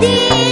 dear